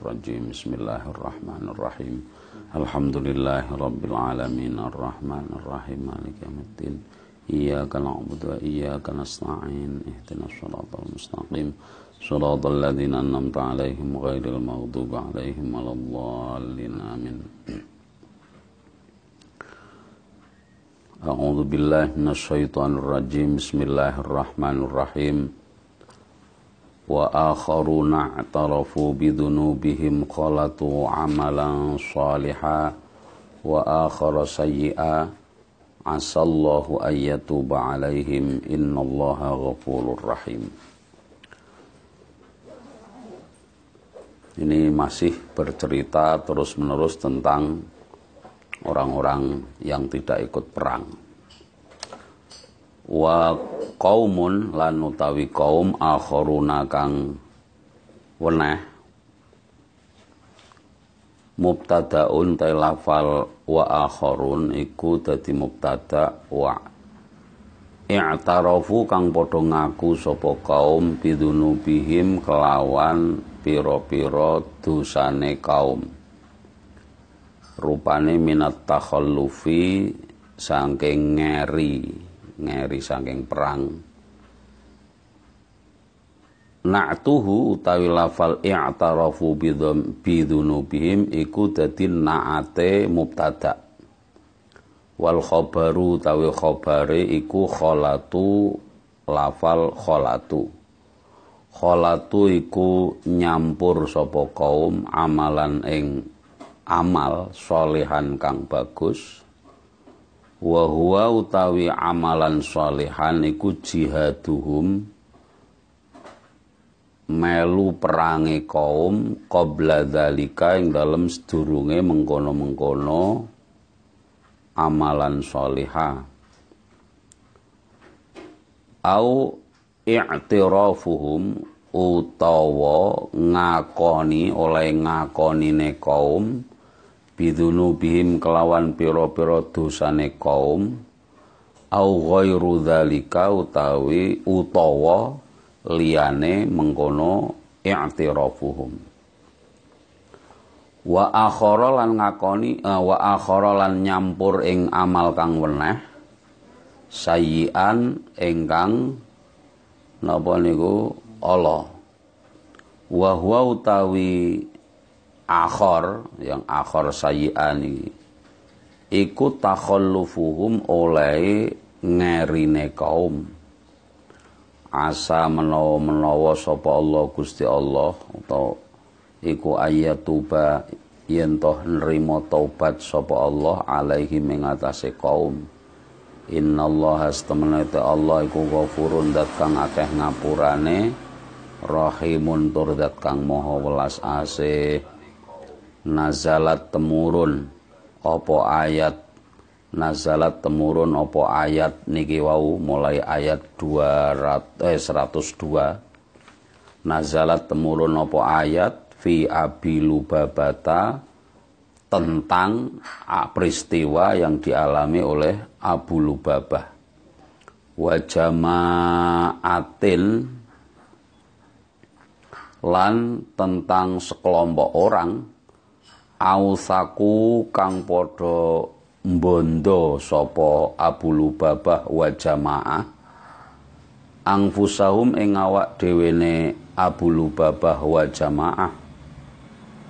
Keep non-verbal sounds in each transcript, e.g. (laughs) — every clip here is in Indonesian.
الرجيم بسم الله الرحمن الرحيم الحمد لله رب العالمين الرحمن الرحيم مالك يوم الدين إياك نعبد وإياك نستعين اهدنا الصراط المستقيم صراط الذين أنعمت عليهم غير المغضوب عليهم ولا الضالين آمين أعوذ بالله من الشيطان الرجيم بسم الله الرحمن الرحيم وآخرون اعترفوا بذنوبهم خلطوا عملا صالحا وآخر سيئا عسى الله أن يتوب عليهم إن الله غفور رحيم Ini masih bercerita terus-menerus tentang orang-orang yang tidak ikut perang. Wa qaumun lan utawi kaum akharuna kang weneh. Mubtadaun ta lafal wa akharun iku dadi mubtada wa i'tarafu kang padha ngaku sapa kaum bidunubihim kelawan pira-pira dosane kaum. Rupane minat takhallufi saking ngeri ngeri saking perang. Na'tuhu utawi lafal i'tarafu bidhunubihim iku dadi na'ate mubtada. Wal khabaru utawi khabare iku kholatu lafal kholatu. Kholatu iku nyampur sapa kaum amalan ing amal solehan kang bagus wa huwa utawi amalan solehan iku jihaduhum melu perangi kaum qabla dzalika ing dalem sedurunge mengkono-mengkono amalan soleha au i'tirafuhum utawa ngakoni oleh ngakonine kaum bidunubihim kelawan pira-pira dosane kaum au ghairu dzalika utawi utawa liyane mengkono i'tirafuhum. Wa akhara lan ngakoni uh, wa akhara lan nyampur ing amal kang weneh sayian ingkang napa niku? Allah. Wa huwa utawi akhor yang akhor sayian iki iku takhallufuhum oleh ngerine kaum. Asa menawa-menawa sapa Allah Gusti Allah atau iku ayatuba yen toh nrimo taubat sapa Allah alaihi mengatasi kaum. Innallaha astamnate Allah iku ghafurun dat kang akeh ngapurane rahimun tur dat kang maha welas asih nazalat temurun. Apa ayat? Nazalat temurun apa ayat? Niki wau mulai ayat 200 eh 102 nazalat temurun apa ayat? Fi abi lubabata tentang peristiwa yang dialami oleh Abu Lubabah. Wa jamaatin lan tentang sekelompok orang ausaku kang padha mbondo sapa Abu Lubabah wa jamaah angfusahum ing awak dhewene Abu Lubabah wa jamaah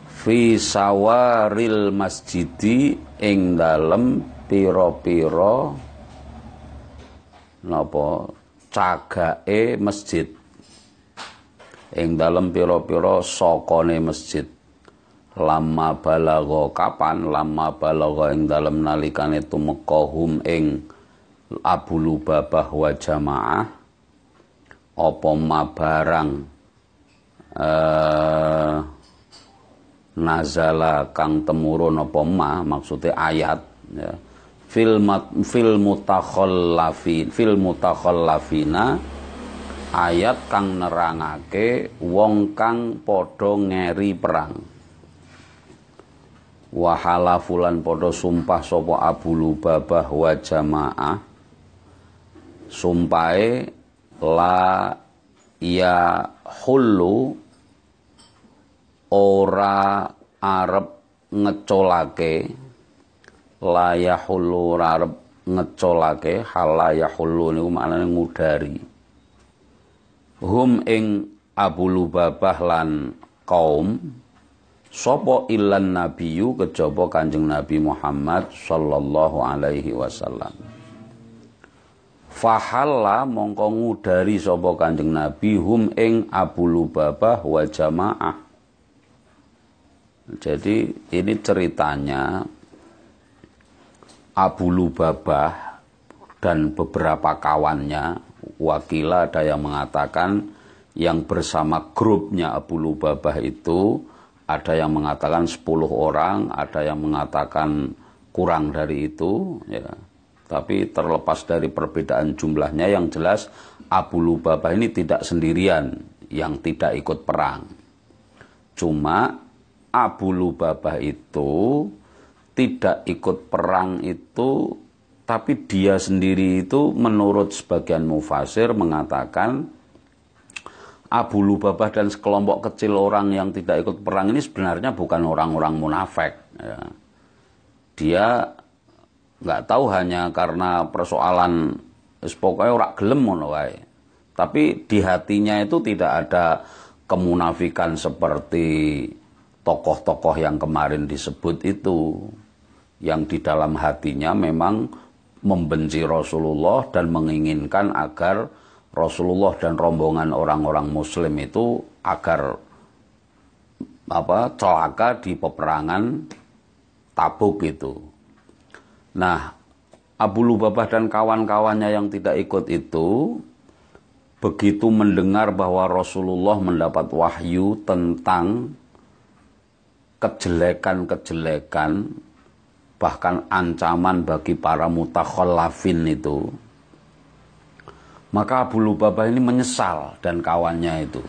fi sawaril masjidi ing dalem pira-pira napa cagake masjid. Ing dalem pira-pira sokone masjid lama balago kapan? Lama balago ing dalem nalikane tumekahum ing Abu Lubabah wa jamaah. Apa mabarang eh nazala kang temurun apa ma? Maksudnya ayat ya. Fil fil mutakhallafin fil ayat kang nerangake wong kang padha ngeri perang wahala fulan podo sumpah sopo Abu Lubabah wa jamaah. Sumpahe la ya hullu ora arep ngecolake. Layahulu arep ngecolake. Halayahulu niku maknane ngudari. Hum ing Abu Lubabah lan kaum sapa ilan nabiyu kejaba Kanjeng Nabi Muhammad sallallahu alaihi wasallam. Fahalla mongko ngudari sapa Kanjeng Nabi hum ing Abu Lubabah wa jamaah. Jadi ini ceritanya Abu Lubabah dan beberapa kawannya wakila ada yang mengatakan yang bersama grupnya Abu Lubabah itu ada yang mengatakan 10 orang, ada yang mengatakan kurang dari itu ya. Tapi terlepas dari perbedaan jumlahnya yang jelas Abu Lubabah ini tidak sendirian yang tidak ikut perang. Cuma Abu Lubabah itu tidak ikut perang itu tapi dia sendiri itu menurut sebagian mufasir mengatakan Abu Lubabah dan sekelompok kecil orang yang tidak ikut perang ini sebenarnya bukan orang-orang munafik. Ya. Dia nggak tahu hanya karena persoalan pokoknya orang gelem ngono Tapi di hatinya itu tidak ada kemunafikan seperti tokoh-tokoh yang kemarin disebut itu. Yang di dalam hatinya memang membenci Rasulullah dan menginginkan agar Rasulullah dan rombongan orang-orang muslim itu agar apa celaka di peperangan Tabuk itu. Nah, Abu Lubabah dan kawan-kawannya yang tidak ikut itu begitu mendengar bahwa Rasulullah mendapat wahyu tentang kejelekan-kejelekan bahkan ancaman bagi para mutakhallafin itu maka Abu Lubabah ini menyesal dan kawannya itu.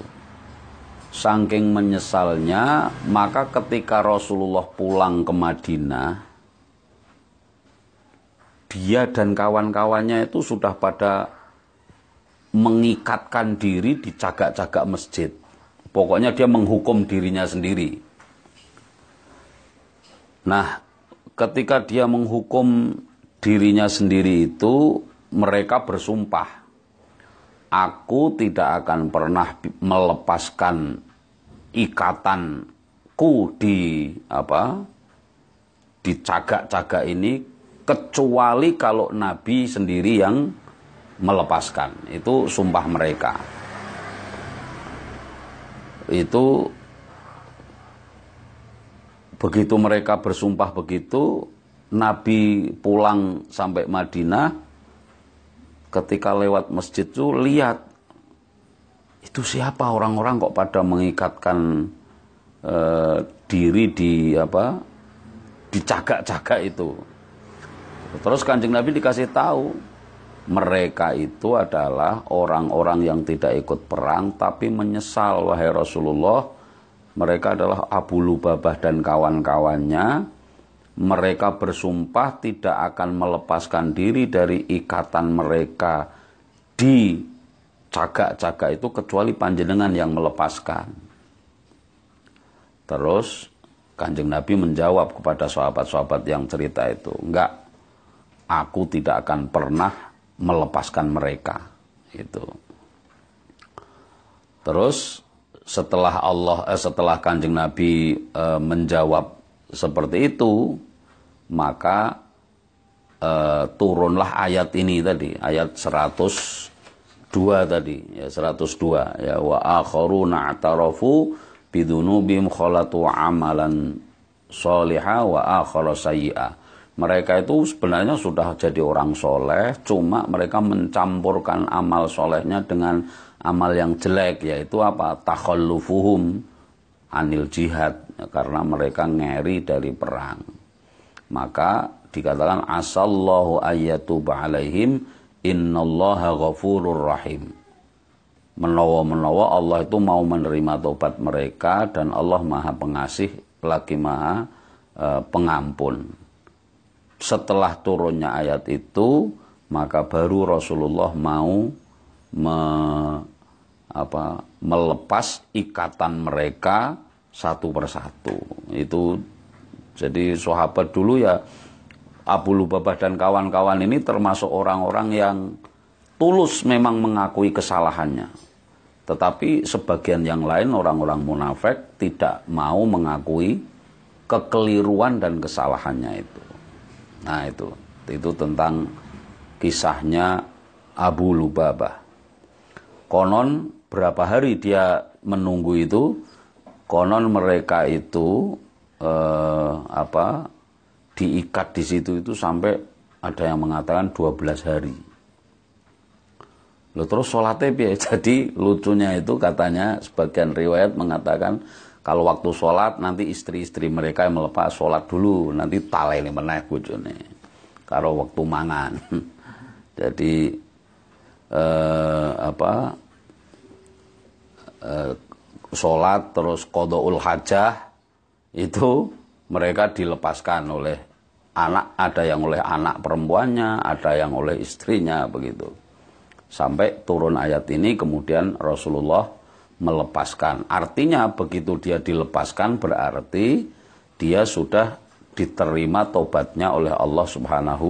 Saking menyesalnya, maka ketika Rasulullah pulang ke Madinah, dia dan kawan-kawannya itu sudah pada mengikatkan diri di cagak-cagak masjid. Pokoknya dia menghukum dirinya sendiri. Nah, ketika dia menghukum dirinya sendiri itu, mereka bersumpah aku tidak akan pernah melepaskan ikatanku di apa di cagak-cagak ini kecuali kalau Nabi sendiri yang melepaskan. Itu sumpah mereka. Itu begitu mereka bersumpah begitu Nabi pulang sampai Madinah ketika lewat masjid itu lihat itu siapa orang-orang kok pada mengikatkan e, diri di apa di cagak-cagak itu. Terus kanjeng Nabi dikasih tahu mereka itu adalah orang-orang yang tidak ikut perang tapi menyesal wahai Rasulullah. Mereka adalah Abu Lubabah dan kawan-kawannya mereka bersumpah tidak akan melepaskan diri dari ikatan mereka di cagak-cagak itu kecuali panjenengan yang melepaskan. Terus Kanjeng Nabi menjawab kepada sahabat-sahabat yang cerita itu, enggak, aku tidak akan pernah melepaskan mereka. Itu. Terus setelah Allah eh, setelah Kanjeng Nabi eh, menjawab seperti itu, maka uh, turunlah ayat ini tadi, ayat 102 tadi, ya 102 ya wa akharuna atarafu bidunubim khalatu amalan soliha wa akhara sayyi'ah. Mereka itu sebenarnya sudah jadi orang soleh, cuma mereka mencampurkan amal solehnya dengan amal yang jelek, yaitu apa? Takhallufuhum anil jihad karena mereka ngeri dari perang. Maka dikatakan asallahu ayyatuba alaihim innallaha ghafurur rahim. Menawa-menawa Allah itu mau menerima tobat mereka dan Allah Maha Pengasih lagi Maha e, Pengampun. Setelah turunnya ayat itu, maka baru Rasulullah mau me, apa, melepas ikatan mereka satu persatu. Itu jadi sahabat dulu ya Abu Lubabah dan kawan-kawan ini termasuk orang-orang yang tulus memang mengakui kesalahannya. Tetapi sebagian yang lain orang-orang munafik tidak mau mengakui kekeliruan dan kesalahannya itu. Nah itu, itu tentang kisahnya Abu Lubabah. Konon berapa hari dia menunggu itu, konon mereka itu eh, apa diikat di situ itu sampai ada yang mengatakan 12 hari. Loh terus sholatnya biaya. (laughs) Jadi lucunya itu katanya sebagian riwayat mengatakan kalau waktu sholat nanti istri-istri mereka yang melepas sholat dulu nanti ini menaik bojone. Kalau waktu mangan. (laughs) Jadi eh, apa eh, sholat terus kodoul hajah itu mereka dilepaskan oleh anak, ada yang oleh anak perempuannya, ada yang oleh istrinya begitu. Sampai turun ayat ini kemudian Rasulullah melepaskan. Artinya begitu dia dilepaskan berarti dia sudah diterima tobatnya oleh Allah Subhanahu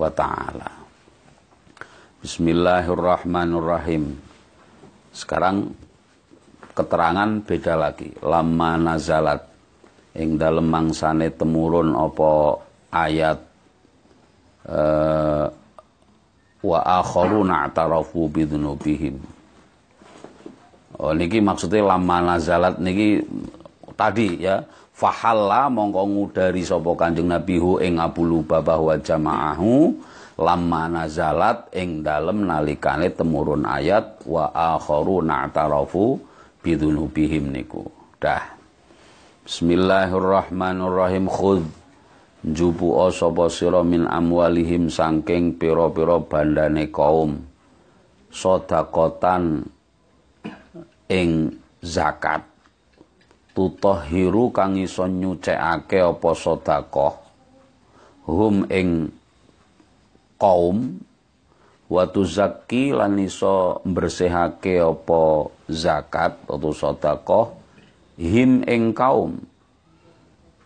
wa taala. Bismillahirrahmanirrahim. Sekarang keterangan beda lagi. Lama nazalat ing dalem mangsane temurun apa ayat uh, wa akharuna atarafu bidzunubihim. Oh niki maksudnya lama nazalat niki tadi ya fahalla mongko ngudari sapa Kanjeng Nabi hu ing Abu Lubabah wa jamaahu lama nazalat ing dalem nalikane temurun ayat wa akharuna atarafu bidzunubihim niku. Dah. Bismillahirrahmanirrahim. Khud jupu sapa sira min amwalihim sangking pira-pira bandane kaum. Sodakotan ing zakat. Tutahhiru kang iso nyucekake apa hum ing kaum. Wa tuzakki lan iso apa zakat atau sedekah him ing kaum.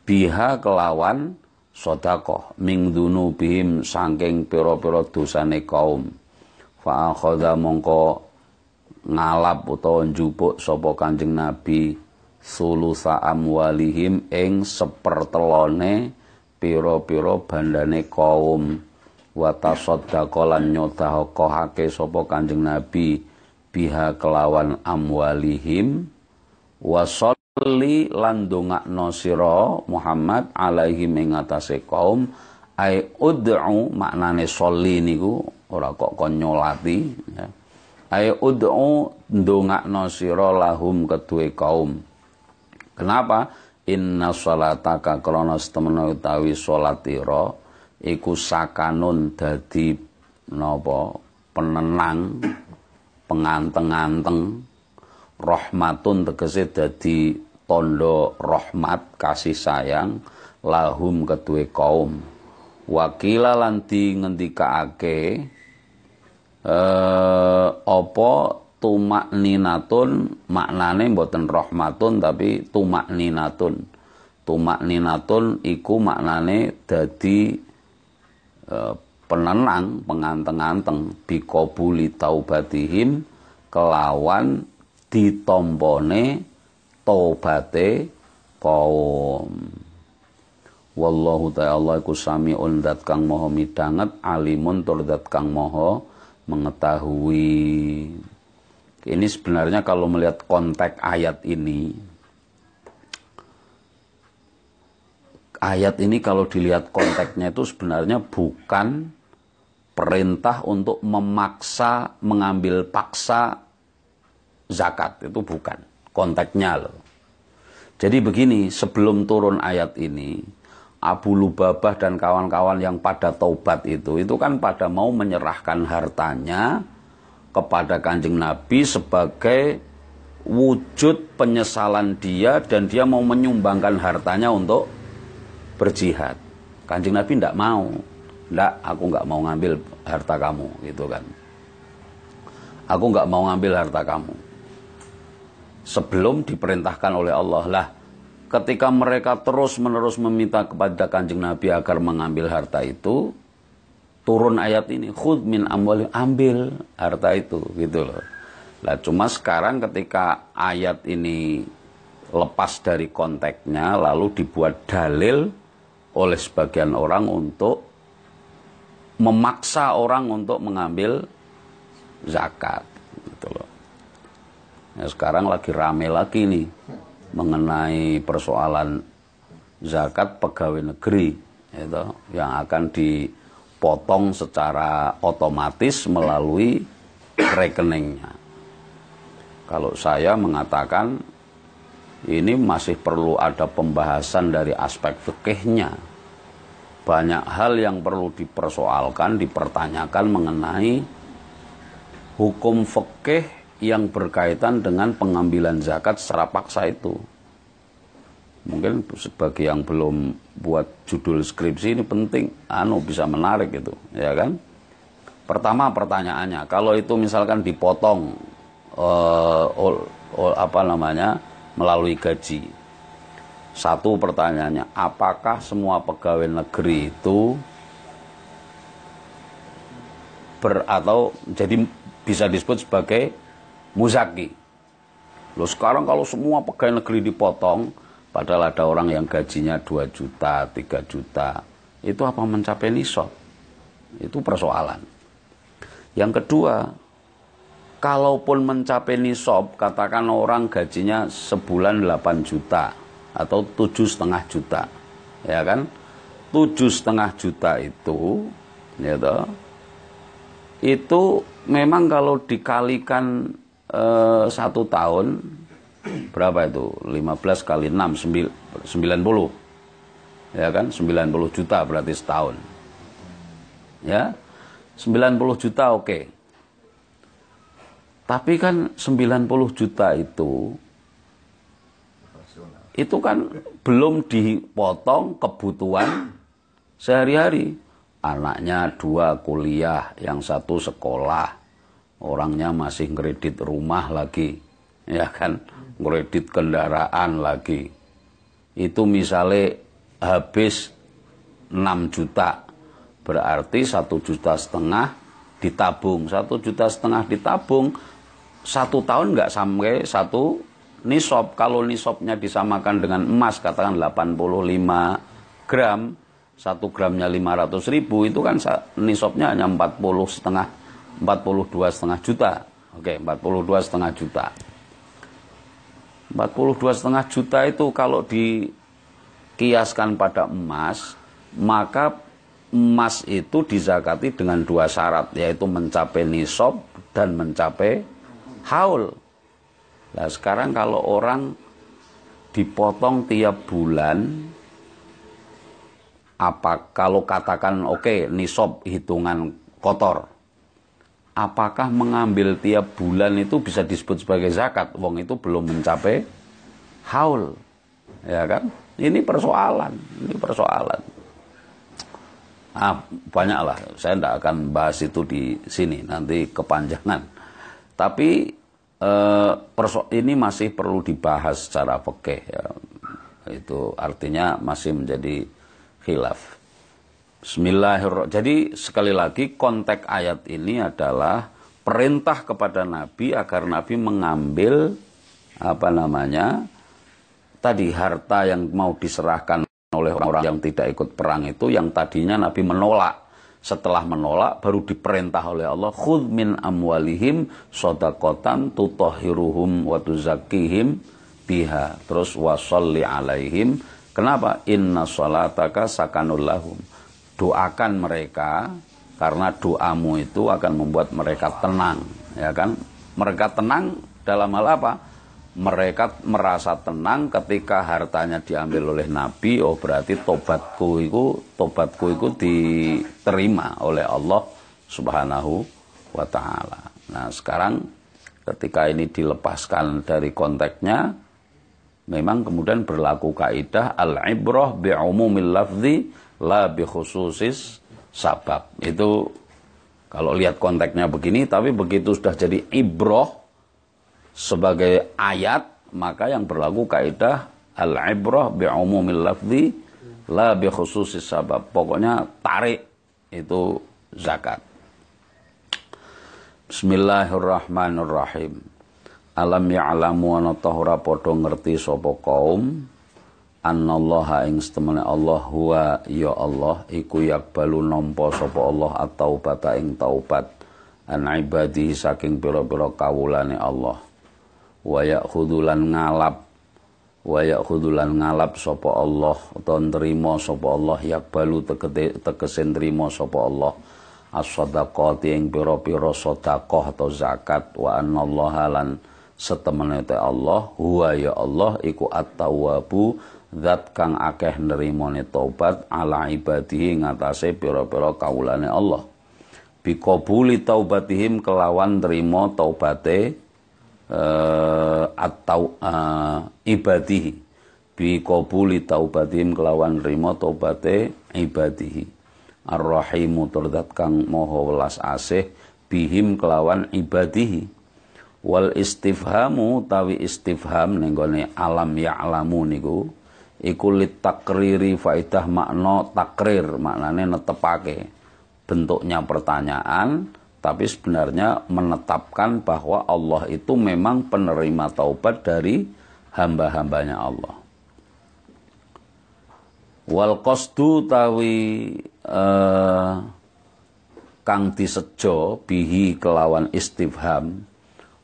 Biha kelawan sodakoh ming dunu bihim sangking piro-piro dosane kaum. Fa akhadha mongko ngalap utawa njupuk sapa Kanjeng Nabi sulusa amwalihim ing sepertelone pira-pira bandane kaum. Wa tasaddaqa lan nyodakahake sapa Nabi biha kelawan amwalihim wa li lan dongakno sira Muhammad alaihi ing atase kaum ai ud'u maknane sholli niku ora kok kon nyolati ya. Ai ud'u ndongakno sira lahum kedue kaum. Kenapa? Inna salataka krana temen utawi salatira iku sakanun dadi napa? Penenang penganteng-anteng rahmatun tegese dadi tondo rahmat kasih sayang lahum kedue kaum. Wakila lanti ngendikaake eh apa tumak ninatun maknane mboten rahmatun tapi tumak ninatun. Tumak ninatun iku maknane dadi eh, penenang penganteng-anteng bikobuli taubatihim kelawan ditompone taubate kaum. Wallahu ta'ala iku samiun kang maha midanget alimun tur kang maha mengetahui. Ini sebenarnya kalau melihat konteks ayat ini ayat ini kalau dilihat konteksnya itu sebenarnya bukan perintah untuk memaksa mengambil paksa zakat itu bukan konteksnya loh. Jadi begini, sebelum turun ayat ini, Abu Lubabah dan kawan-kawan yang pada taubat itu, itu kan pada mau menyerahkan hartanya kepada kanjeng Nabi sebagai wujud penyesalan dia dan dia mau menyumbangkan hartanya untuk berjihad. Kanjeng Nabi tidak mau. Tidak, aku nggak mau ngambil harta kamu, gitu kan. Aku nggak mau ngambil harta kamu sebelum diperintahkan oleh Allah lah ketika mereka terus-menerus meminta kepada Kanjeng Nabi agar mengambil harta itu, turun ayat ini, khud min amwal ambil harta itu gitu loh. Lah cuma sekarang ketika ayat ini lepas dari konteksnya lalu dibuat dalil oleh sebagian orang untuk memaksa orang untuk mengambil zakat gitu loh. Ya, sekarang lagi rame lagi nih mengenai persoalan zakat pegawai negeri itu yang akan dipotong secara otomatis melalui rekeningnya. Kalau saya mengatakan ini masih perlu ada pembahasan dari aspek fikihnya. Banyak hal yang perlu dipersoalkan, dipertanyakan mengenai hukum fikih yang berkaitan dengan pengambilan zakat secara paksa itu. Mungkin sebagai yang belum buat judul skripsi ini penting, anu bisa menarik itu, ya kan? Pertama pertanyaannya, kalau itu misalkan dipotong uh, ol, ol, apa namanya? Melalui gaji. Satu pertanyaannya, apakah semua pegawai negeri itu ber atau jadi bisa disebut sebagai muzaki? Loh sekarang kalau semua pegawai negeri dipotong, padahal ada orang yang gajinya 2 juta, 3 juta, itu apa mencapai nisab? Itu persoalan. Yang kedua, kalaupun mencapai nisab, katakan orang gajinya sebulan 8 juta atau tujuh setengah juta, ya kan? Tujuh setengah juta itu, ya toh, itu memang kalau dikalikan eh, satu tahun berapa itu? 15 kali 6 90 ya kan 90 juta berarti setahun ya 90 juta oke okay. Tapi kan 90 juta itu itu kan belum dipotong kebutuhan sehari-hari. Anaknya dua kuliah, yang satu sekolah. Orangnya masih kredit rumah lagi. Ya kan? Kredit kendaraan lagi. Itu misalnya habis 6 juta. Berarti satu juta setengah ditabung. Satu juta setengah ditabung satu tahun nggak sampai satu nisab. Kalau nisabnya disamakan dengan emas, katakan 85 gram, satu gramnya 500 ribu, itu kan nisabnya hanya 40 setengah, 42 setengah juta. Oke, 42 setengah juta. 42 setengah juta itu kalau dikiaskan pada emas, maka emas itu dizakati dengan dua syarat, yaitu mencapai nisab dan mencapai haul. Nah sekarang kalau orang dipotong tiap bulan, apa kalau katakan oke okay, nisab hitungan kotor, apakah mengambil tiap bulan itu bisa disebut sebagai zakat? Wong itu belum mencapai haul, ya kan? Ini persoalan, ini persoalan. Ah, banyaklah. Saya tidak akan bahas itu di sini, nanti kepanjangan. Tapi eh, ini masih perlu dibahas secara pekeh ya. Itu artinya masih menjadi khilaf. Bismillahirrahmanirrahim. Jadi sekali lagi konteks ayat ini adalah perintah kepada Nabi agar Nabi mengambil apa namanya tadi harta yang mau diserahkan oleh orang-orang yang tidak ikut perang itu yang tadinya Nabi menolak setelah menolak baru diperintah oleh Allah khudh min amwalihim sodakotan tutahhiruhum wa tuzakkihim biha. Terus wasolli alaihim. Kenapa? Inna salataka sakanul lahum. Doakan mereka karena doamu itu akan membuat mereka tenang ya kan? Mereka tenang dalam hal apa mereka merasa tenang ketika hartanya diambil oleh Nabi, oh berarti tobatku itu tobatku itu diterima oleh Allah Subhanahu wa taala. Nah, sekarang ketika ini dilepaskan dari konteksnya memang kemudian berlaku kaidah al-ibrah bi umumil lafzi la bi khususis sabab. Itu kalau lihat konteksnya begini tapi begitu sudah jadi ibroh sebagai ayat, maka yang berlaku kaidah Al-ibrah bi umumil lafzi la bi khususis sabab. Pokoknya tarik itu zakat. Bismillahirrahmanirrahim. Alam ya'lamu ana tahura padha ngerti sapa kaum annallaha ing setemene Allah huwa ya Allah iku yakbalu nampa sapa Allah at-taubata ing taubat an ibadihi saking pira-pira kawulane Allah wa ya'khudulan ngalap. Wa ya'khudulan ngalap sapa Allah. Utawa nrimo sapa Allah. Yakbalu tegese nrimo sapa Allah. As-sadaqati ing pira-pira sedekah atau zakat. Wa annallaha lan setemene Allah. Huwa ya Allah iku at-tawwabu. Zat kang akeh nerimone taubat ala ibadihi ngatasé pira-pira kawulane Allah. Biqabuli taubatihim kelawan nerima taubate uh, atau uh, ibadihi. Biqabuli taubatihim kelawan nerima taubate ibadihi. Ar-Rahimu terdat kang moho welas asih bihim kelawan ibadihi. Wal istifhamu tawi istifham nenggone alam ya'lamu niku iku takriri faidah makna takrir maknanya netepake. Bentuknya pertanyaan tapi sebenarnya menetapkan bahwa Allah itu memang penerima taubat dari hamba-hambanya Allah. Wal qasdu tawi eh, kang disejo bihi kelawan istifham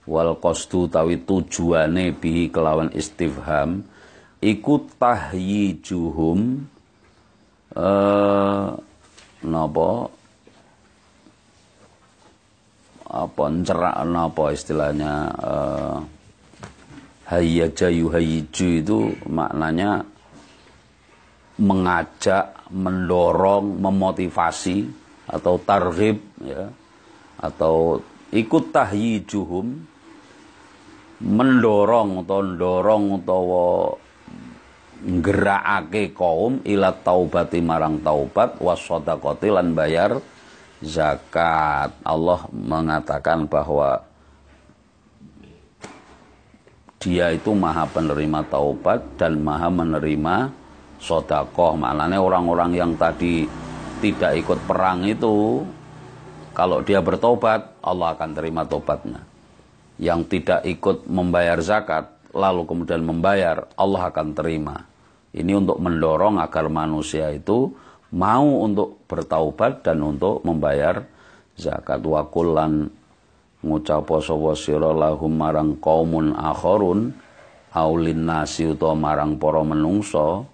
wal qasdu tawi tujuane bihi kelawan istifham iku tahyijuhum eh napa apa cerak napa istilahnya eh hayyaja itu maknanya mengajak, mendorong, memotivasi atau targhib ya atau ikut tahyijuhum mendorong atau mendorong utawa nggerakake kaum ila taubati marang taubat wasodakoti lan bayar zakat. Allah mengatakan bahwa dia itu maha penerima taubat dan maha menerima sodakoh. Maknanya orang-orang yang tadi tidak ikut perang itu, kalau dia bertobat, Allah akan terima tobatnya. Yang tidak ikut membayar zakat, lalu kemudian membayar, Allah akan terima. Ini untuk mendorong agar manusia itu mau untuk bertaubat dan untuk membayar zakat. Wa kullan ngucap sapa sira lahum marang kaumun akharun aulin nasi marang para menungso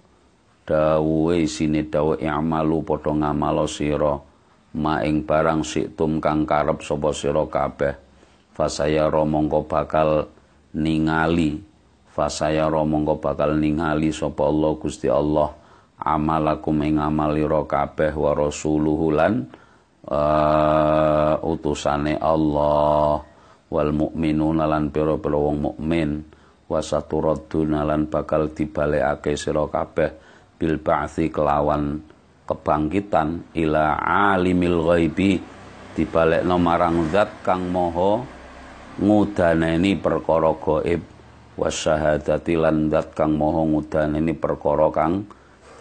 dawuhe sine dawuh i'malu padha ngamalo sira maing barang siktum kang karep sapa sira kabeh. Fasaya mongko bakal ningali fasaya mongko bakal ningali sapa Allah Gusti Allah amalakum ing amalira kabeh wa rasuluhu lan uh, utusane Allah. Wal mukminuna lan pira-pira wong mukmin. Wa saturadduna lan bakal dibalekake sira kabeh bil ba'thi kelawan kebangkitan ila alimil ghaibi. Dibalekno marang zat kang maha ngudaneni perkara gaib. Wasyahadati lan dat kang moho ini perkara kang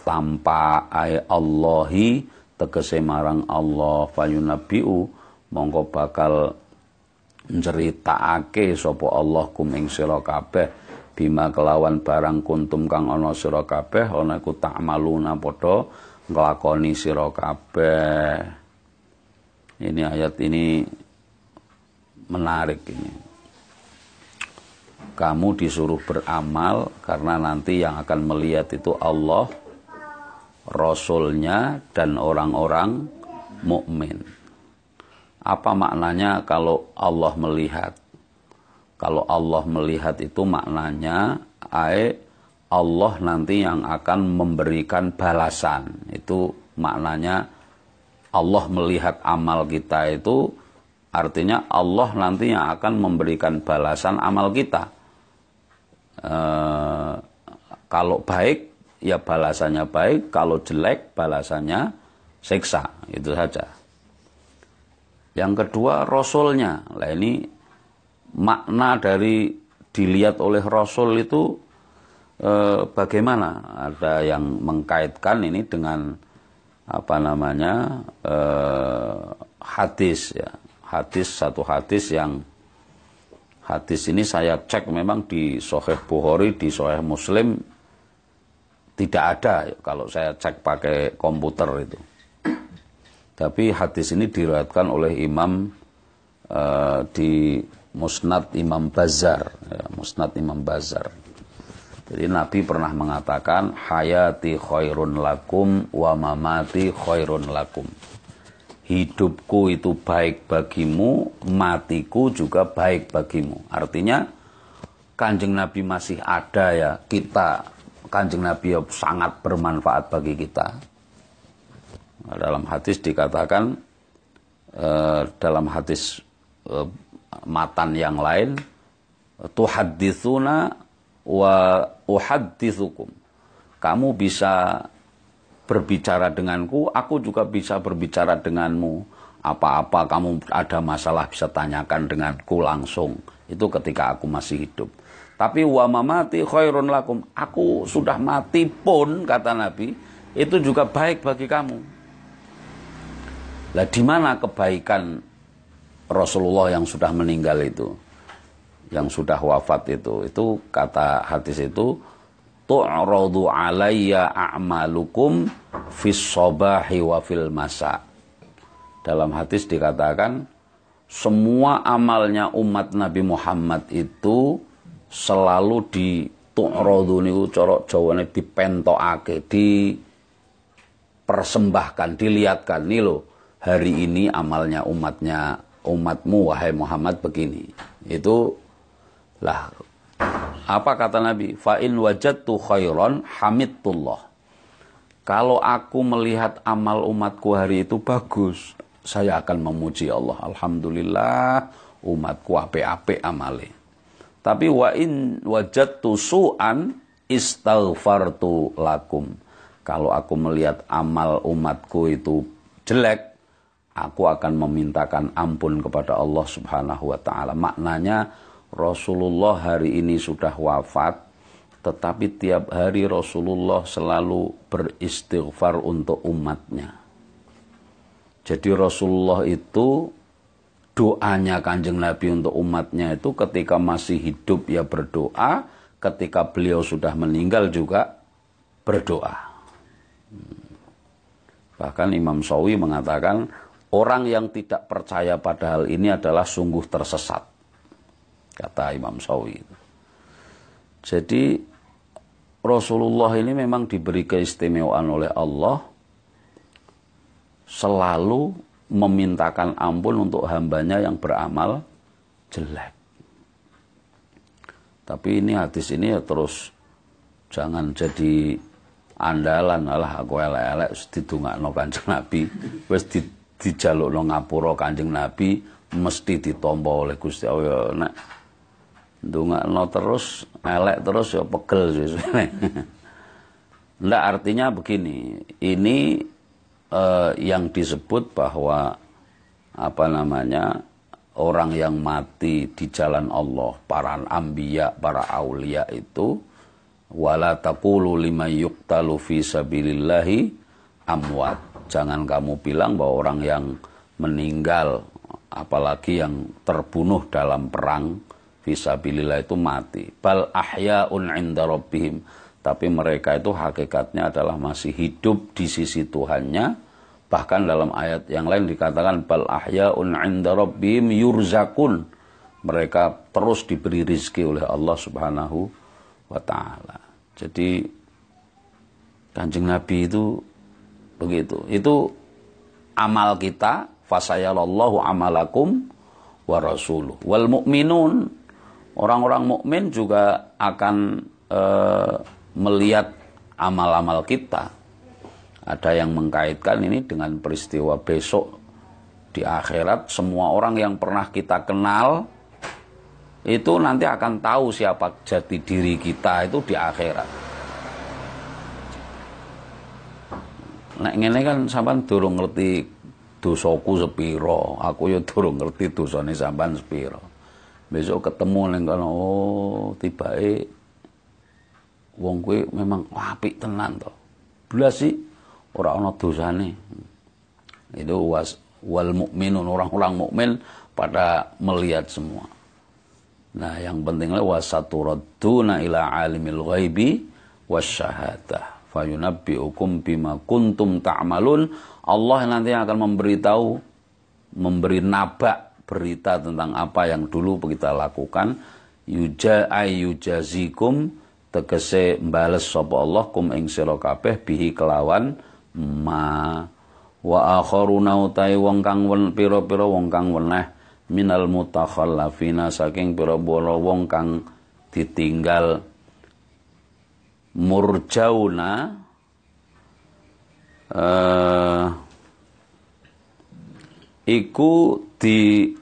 tanpa ay Allahi tegese marang Allah fayunabiu mongko bakal ake sapa Allah kuming sira kabeh. Bima kelawan barang kuntum kang ana sira kabeh ana iku ta'maluna padha nglakoni sira kabeh. Ini ayat ini menarik ini. Kamu disuruh beramal karena nanti yang akan melihat itu Allah, Rasulnya dan orang-orang mukmin. Apa maknanya kalau Allah melihat? Kalau Allah melihat itu maknanya ai Allah nanti yang akan memberikan balasan. Itu maknanya Allah melihat amal kita itu artinya Allah nanti yang akan memberikan balasan amal kita. Eh, kalau baik ya balasannya baik, kalau jelek balasannya siksa, itu saja. Yang kedua rasulnya. Lah ini makna dari dilihat oleh rasul itu eh, bagaimana ada yang mengkaitkan ini dengan apa namanya eh, hadis ya hadis satu hadis yang hadis ini saya cek memang di Sahih Bukhari di Sahih Muslim tidak ada kalau saya cek pakai komputer itu tapi hadis ini diriwayatkan oleh Imam uh, di Musnad Imam Bazar ya, Musnad Imam Bazar jadi Nabi pernah mengatakan hayati khairun lakum wa mamati khairun lakum. Hidupku itu baik bagimu, matiku juga baik bagimu. Artinya Kanjeng Nabi masih ada ya, kita Kanjeng Nabi ya sangat bermanfaat bagi kita. Dalam hadis dikatakan eh, dalam hadis eh, matan yang lain tuhaditsuna wa uhaddithukum. Kamu bisa berbicara denganku, aku juga bisa berbicara denganmu. Apa-apa kamu ada masalah bisa tanyakan denganku langsung. Itu ketika aku masih hidup. Tapi wa mamati khairun lakum. Aku sudah mati pun kata Nabi, itu juga baik bagi kamu. Lah di mana kebaikan Rasulullah yang sudah meninggal itu? yang sudah wafat itu itu kata hadis itu tu'radu alayya a'malukum fis sabahi wa fil masa dalam hadis dikatakan semua amalnya umat Nabi Muhammad itu selalu di tu'radu niku corok jawane di persembahkan dilihatkan nih loh hari ini amalnya umatnya umatmu wahai Muhammad begini itu lah, apa kata Nabi? Fa in wajadtu khairan hamidullah. Kalau aku melihat amal umatku hari itu bagus, saya akan memuji Allah. Alhamdulillah umatku ape-ape amale. Tapi wa in wajadtu su'an istaghfartu lakum. Kalau aku melihat amal umatku itu jelek, aku akan memintakan ampun kepada Allah Subhanahu wa taala. Maknanya Rasulullah hari ini sudah wafat, tetapi tiap hari Rasulullah selalu beristighfar untuk umatnya. Jadi Rasulullah itu doanya kanjeng Nabi untuk umatnya itu ketika masih hidup ya berdoa, ketika beliau sudah meninggal juga berdoa. Hmm. Bahkan Imam Sawi mengatakan orang yang tidak percaya pada hal ini adalah sungguh tersesat kata Imam Sawi. Jadi Rasulullah ini memang diberi keistimewaan oleh Allah selalu memintakan ampun untuk hambanya yang beramal jelek. Tapi ini hadis ini ya terus jangan jadi andalan. Lah aku elek-elek didungakno Kanjeng Nabi. Wis di, dijalukno ngapura Kanjeng Nabi mesti ditompo oleh Gusti Allah. Nek no terus elek terus ya pegel Nggak (laughs) artinya begini, ini eh, yang disebut bahwa apa namanya orang yang mati di jalan Allah, para ambiya, para aulia itu wala taqulu liman yuqtalu fi sabilillahi amwat. Jangan kamu bilang bahwa orang yang meninggal apalagi yang terbunuh dalam perang fisabilillah itu mati. Bal ahya'un inda rabbihim. Tapi mereka itu hakikatnya adalah masih hidup di sisi Tuhannya. Bahkan dalam ayat yang lain dikatakan bal ahya'un inda rabbihim yurzakun. Mereka terus diberi rizki oleh Allah subhanahu wa ta'ala. Jadi kanjeng Nabi itu begitu. Itu amal kita. Fasayalallahu amalakum wa rasuluh. Wal mu'minun orang-orang mukmin juga akan e, melihat amal-amal kita. Ada yang mengkaitkan ini dengan peristiwa besok di akhirat. Semua orang yang pernah kita kenal itu nanti akan tahu siapa jati diri kita itu di akhirat. Nek ngene kan sampean durung ngerti dosaku sepiro, aku ya durung ngerti dosane sampean sepiro besok ketemu neng kono oh tiba wong kuwi memang apik tenan to. Blas sih ora ana dosane. Itu was wal mukminun orang-orang mukmin pada melihat semua. Nah, yang pentinglah wasaturadduna ila alimil ghaibi wasyahadah. Fayunabbi'ukum bima kuntum ta'malun. Allah nanti akan memberitahu memberi nabak berita tentang apa yang dulu kita lakukan yuja yujazikum tegese mbales sapa Allah kum ing kabeh bihi kelawan ma wa akharuna utai wong kang pira-pira wong kang weneh minal mutakhallafina saking pira-pira wong kang ditinggal. Murjauna uh, iku di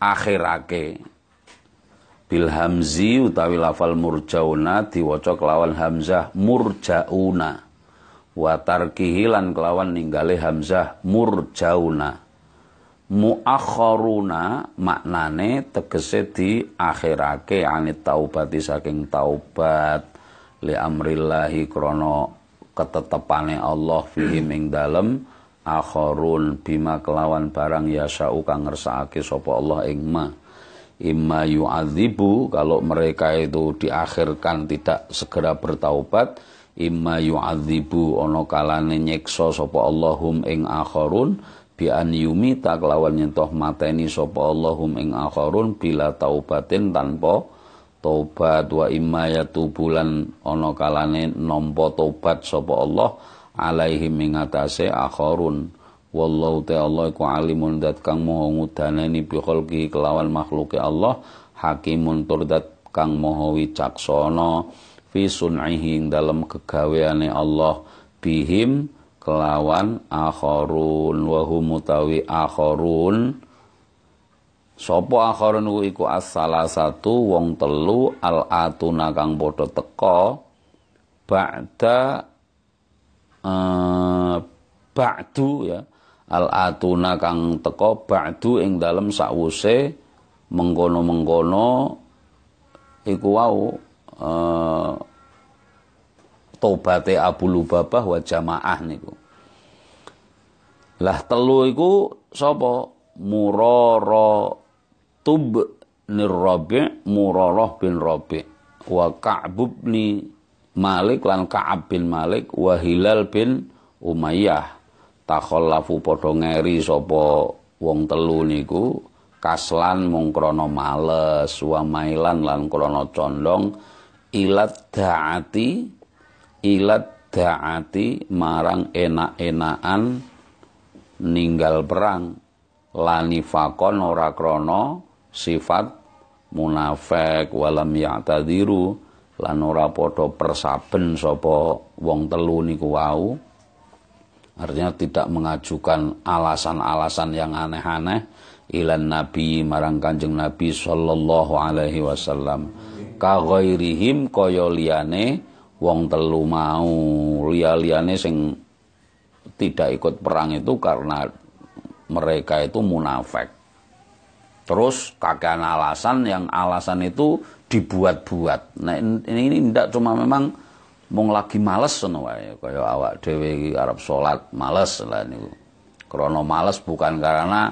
akhirake bil hamzi utawi lafal murjauna diwaca kelawan hamzah murjauna wa tarkihi lan kelawan ninggale hamzah murjauna. Muakharuna maknane tegese di akhirake anit taubati saking taubat. Li amrillahi krana ketetepane Allah fihi ing dalem. Akharun bima kelawan barang yasau kang ngersakake sapa Allah ing ma. Imma yu'adzibu kalau mereka itu diakhirkan tidak segera bertaubat imma yu'adzibu ana kalane nyiksa sapa Allahum ing akharun bi an yumita kelawan nyentuh mateni sapa Allahum ing akharun bila taubatin tanpa taubat. Wa imma yatubulan ana kalane nampa taubat sapa Allah alaihi ing atase akharun. Wallahu ta'ala iku alimun dat kang moho ngudanani bi khalqi kelawan makhluke Allah hakimun tur dat kang moho wicaksana fi sun'ihi dalam kegaweane Allah bihim kelawan akharun. Wa hum mutawi akharun. Sapa akharun iku asala satu wong telu al atuna kang padha teka ba'da uh, ba'du ya. Al atuna kang teka ba'du ing dalem sakwuse mengkono-mengkono iku wau uh, tobaté Abu Lubabah wa jamaah niku. Lah telu iku sapa? Tub Nirrabi Murarah bin Rabi wa Ka'b bin Malik lan Ka'ab bin Malik wa Hilal bin Umayyah takhallafu padha ngeri sapa wong telu niku kaslan mung krana males wa mailan lan krana condong ilat daati ilat daati marang enak-enakan ninggal perang. Lanifakon ora krono sifat munafik walam ya'tadiru lan ora padha persaben sapa wong telu niku wau. Artinya tidak mengajukan alasan-alasan yang aneh-aneh. Ilan nabi marang kanjeng nabi sallallahu alaihi wasallam ka ghairihim kaya liyane wong telu mau liya-liyane sing tidak ikut perang itu karena mereka itu munafik. Terus kakean alasan yang alasan itu dibuat-buat. Nah ini, ini tidak cuma memang mau lagi males ngono wae kaya awak dhewe arep salat males lah niku. Krana males bukan karena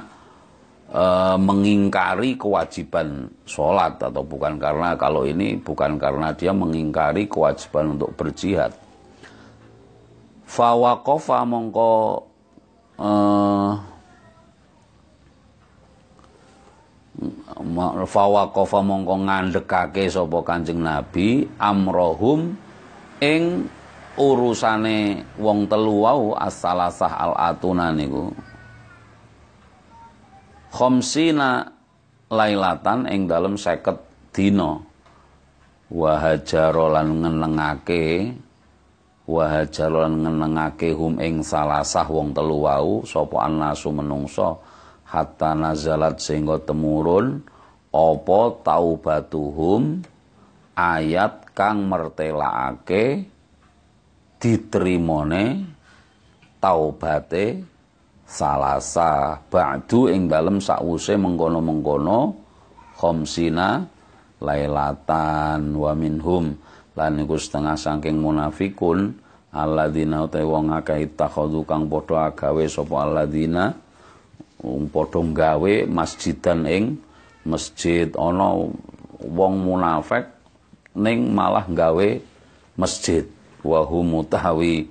e, mengingkari kewajiban sholat atau bukan karena kalau ini bukan karena dia mengingkari kewajiban untuk berjihad. Fawakofa mongko e, fawakofa mongko ngandekake sapa Kanjeng Nabi amrohum ing urusane wong telu wau as-salasah al-atuna niku khamsina lailatan ing dalem 50 dina. Wa hajara lan ngenengake wa hajara lan ngenengake hum ing salasah wong telu wau sapa annasu menungso hatta nazalat sehingga temurun apa taubatuhum ayat kang mertelaake ditrimone taubate salasa. Ba'du ing dalem sakwuse mengkono-mengkono khamsina lailatan wa minhum. Lan niku setengah saking munafikun alladzina uta wong akeh takhadhu kang padha agawe sapa alladzina. Wong padha gawe masjidan ing masjid. Ana wong munafik ning malah gawe masjid. Wa hum mutahawi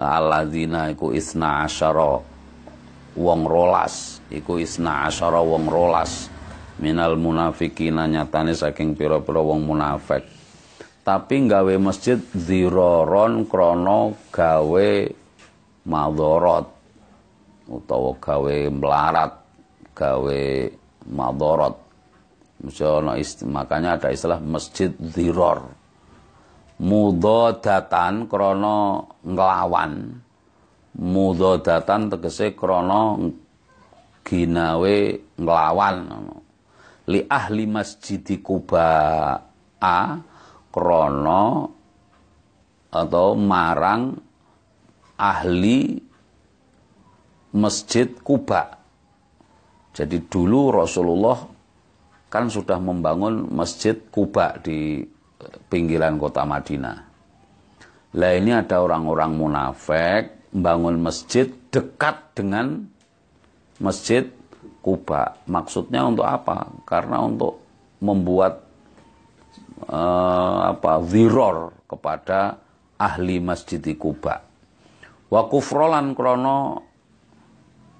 alladzina iku isna asyara wong rolas. Iku isna asyara wong rolas. Minal munafikina nyatane saking pira-pira wong munafik. Tapi gawe masjid ziroron krono gawe madorot. Utawa gawe melarat gawe madorot. Makanya ada istilah masjid ziror mudodatan krono nglawan mudodatan tegese krono ginawe nglawan li ahli masjid Kuba a krono atau marang ahli masjid Kuba. Jadi dulu Rasulullah kan sudah membangun masjid Kuba di pinggiran kota Madinah. Lah ini ada orang-orang munafik membangun masjid dekat dengan masjid Kuba. Maksudnya untuk apa? Karena untuk membuat uh, apa ziror kepada ahli Masjid Kuba. Wa kufrolan krono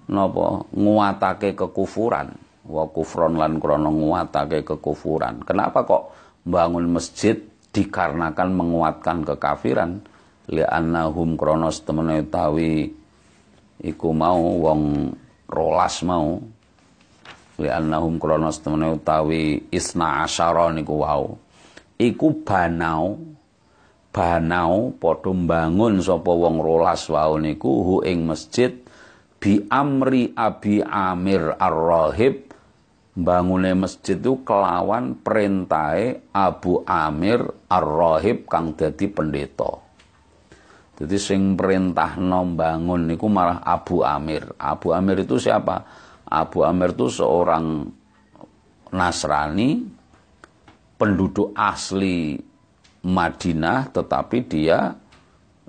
napa nguatake kekufuran. Wa kufron krono nguatake kekufuran. Kenapa kok bangun masjid dikarenakan menguatkan kekafiran? Li'annahum krono temene utawi iku mau wong rolas mau. Li'annahum kronos temene utawi isna asyara niku wau. Iku banau banau padha mbangun sapa wong rolas wau niku hu ing masjid bi amri abi amir ar-rahib. Bangune masjid itu kelawan perintahe Abu Amir ar-rahib kang dadi pendeta jadi sing perintah nom bangun niku malah Abu Amir. Abu Amir itu siapa? Abu Amir itu seorang Nasrani, penduduk asli Madinah, tetapi dia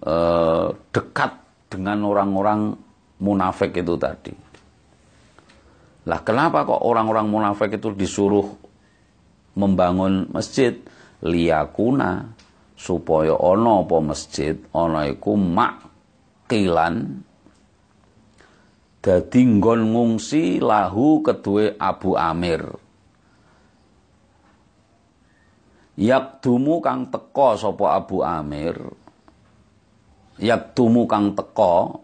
eh, dekat dengan orang-orang munafik itu tadi. Lah kenapa kok orang-orang munafik itu disuruh membangun masjid? Liyakuna supaya ono apa masjid ono iku makilan dadi nggon ngungsi lahu kedue Abu Amir. Yakdumu kang teko sapa Abu Amir? Yakdumu kang teko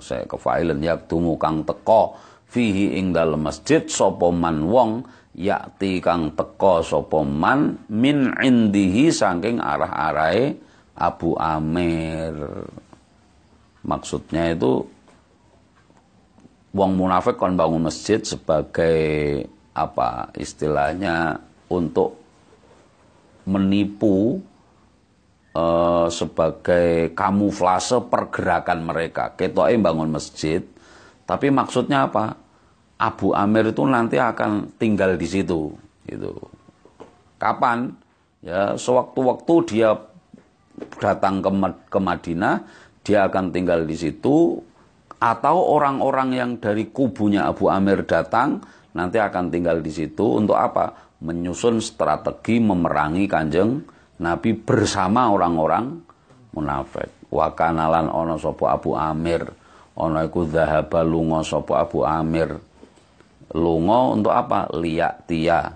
saya kefailen yakdumu kang teko fihi ing dalem masjid sapa man wong yakti kang teko sapa man min indihi saking arah-arahe Abu Amir maksudnya itu wong munafik kon bangun masjid sebagai apa istilahnya untuk menipu uh, sebagai kamuflase pergerakan mereka. Ketoke bangun masjid, tapi maksudnya apa? Abu Amir itu nanti akan tinggal di situ, gitu. Kapan? Ya, sewaktu-waktu dia datang ke, ke Madinah, dia akan tinggal di situ atau orang-orang yang dari kubunya Abu Amir datang nanti akan tinggal di situ untuk apa? Menyusun strategi memerangi Kanjeng Nabi bersama orang-orang munafik. Wa ono sopo Abu Amir, ono iku dhahaba lunga sopo Abu Amir. Lunga untuk apa? Liyak tia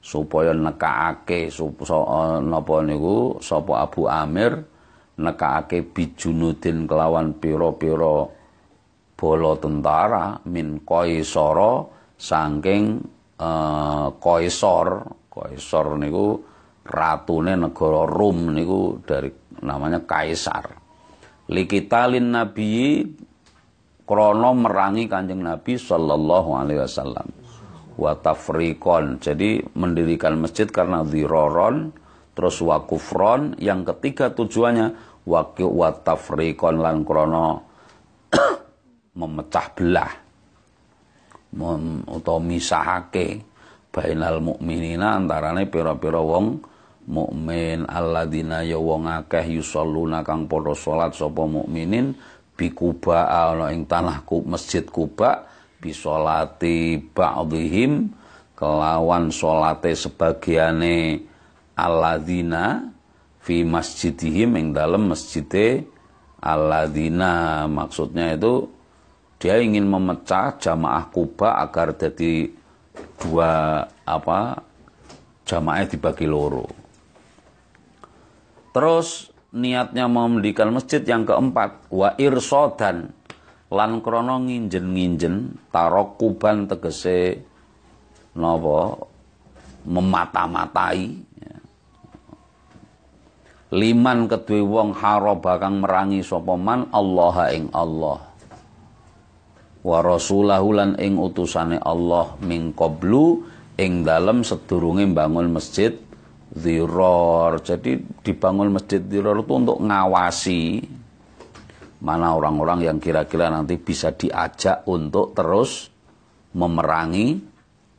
supaya nekaake so, eh, napa niku sapa Abu Amir nekaake bijunudin kelawan piro-piro bala tentara min Qaisara saking uh, Kaisar. Kaisar niku ratune negara Rum niku dari namanya Kaisar. Likitalin Nabi krono merangi Kanjeng Nabi sallallahu alaihi wasallam. Wa tafriqon. Jadi mendirikan masjid karena ziroron terus wakufron yang ketiga tujuannya wa tafriqon lan krono (coughs) memecah belah mem, atau misahake bainal mukminina antarane pira-pira wong mukmin alladzina ya wong akeh yusalluna kang padha salat sapa mukminin bi Kuba ana ing tanah Masjid Kuba bi salati ba'dihim kelawan salate sebagiane alladzina fi masjidihim ing dalam masjide alladzina maksudnya itu dia ingin memecah jamaah Kuba agar jadi dua apa jamaah dibagi loro. Terus niatnya mau mendirikan masjid yang keempat. Wa irsodan. Lan krono nginjen-nginjen tarokuban tegese nopo memata-matai ya. liman kedue wong haroba kang merangi sapa man? Allah ing Allah. Wa rasulahu lan ing utusane Allah ming qablu ing dalem sedurunge bangun masjid Ziror. Jadi dibangun masjid Ziror itu untuk ngawasi mana orang-orang yang kira-kira nanti bisa diajak untuk terus memerangi